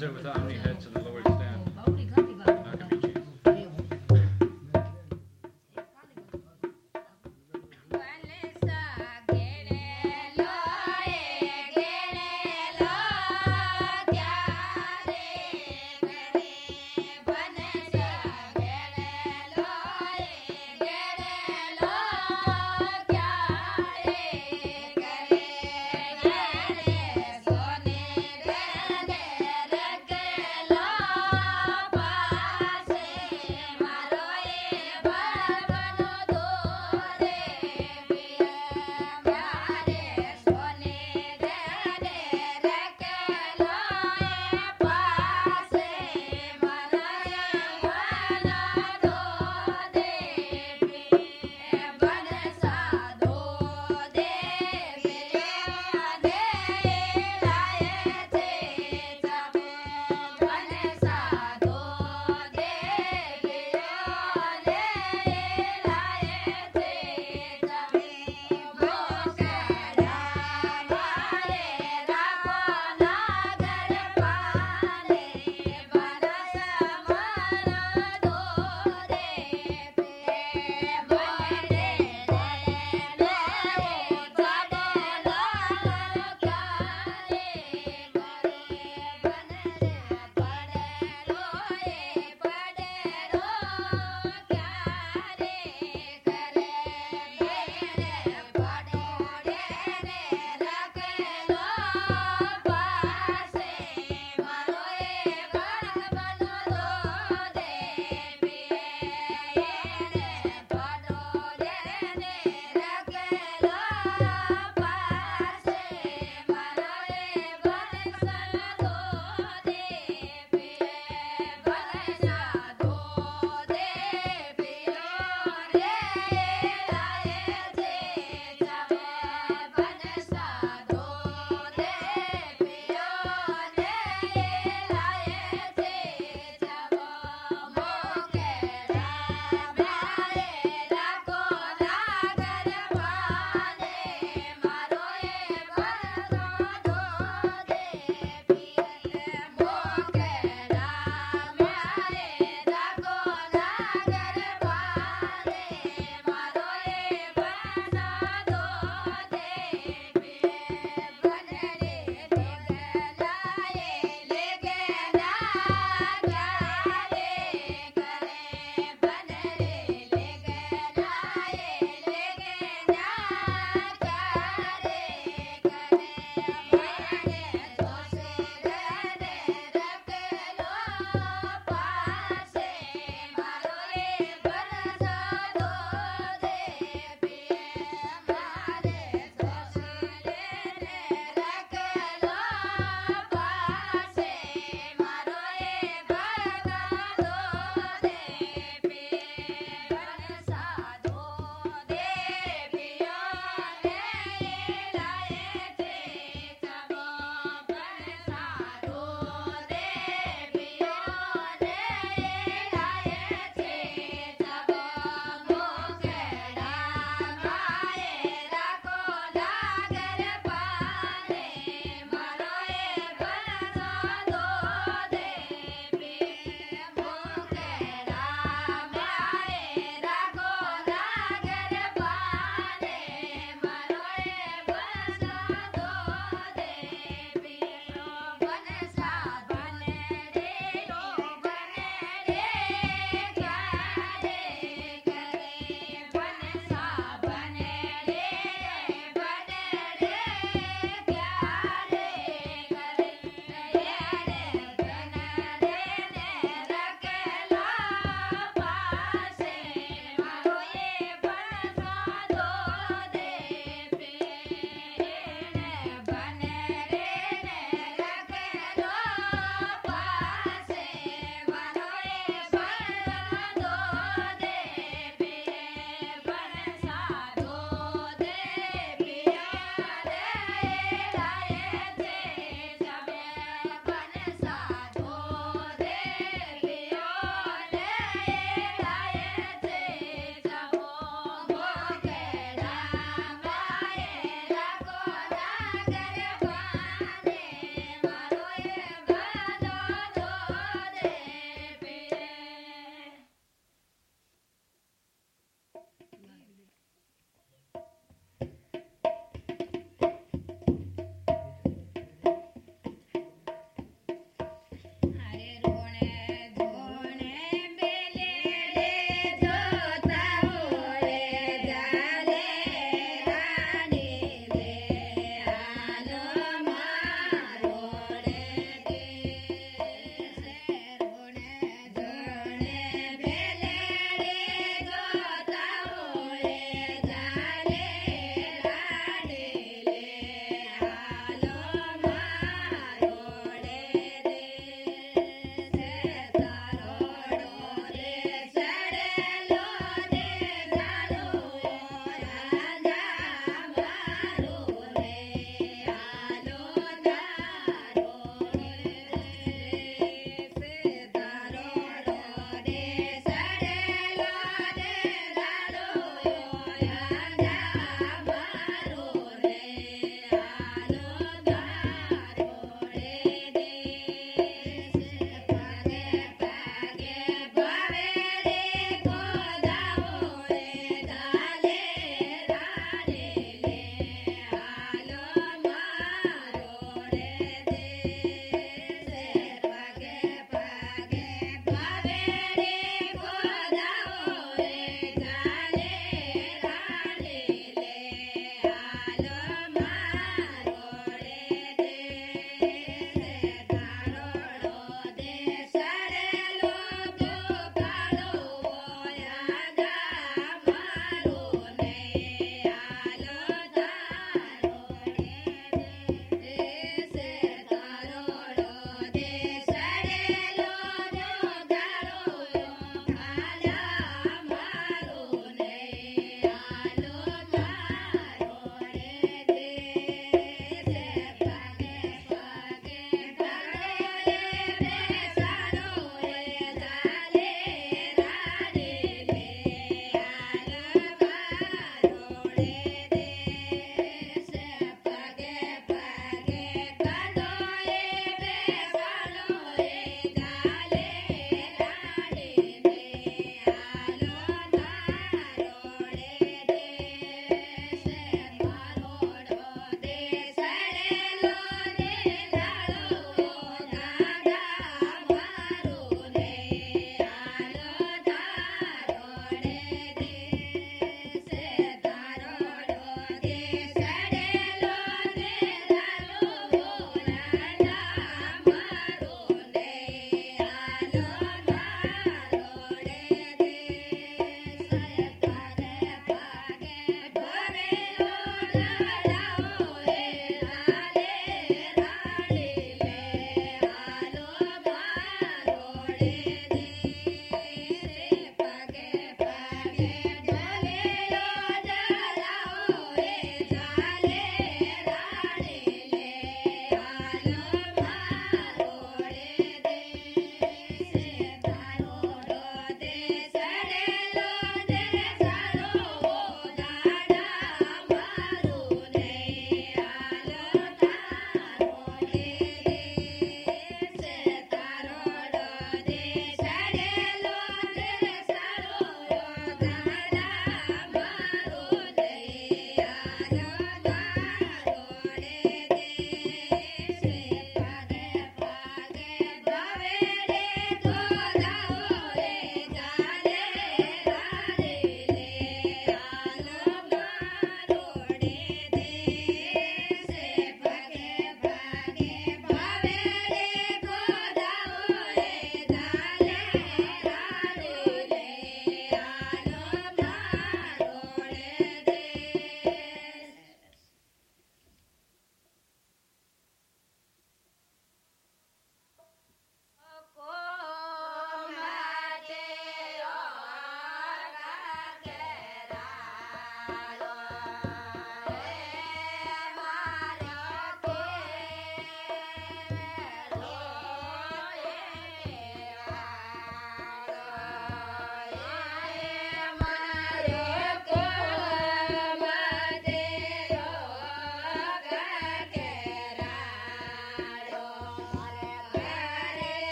Without any head to the Lord.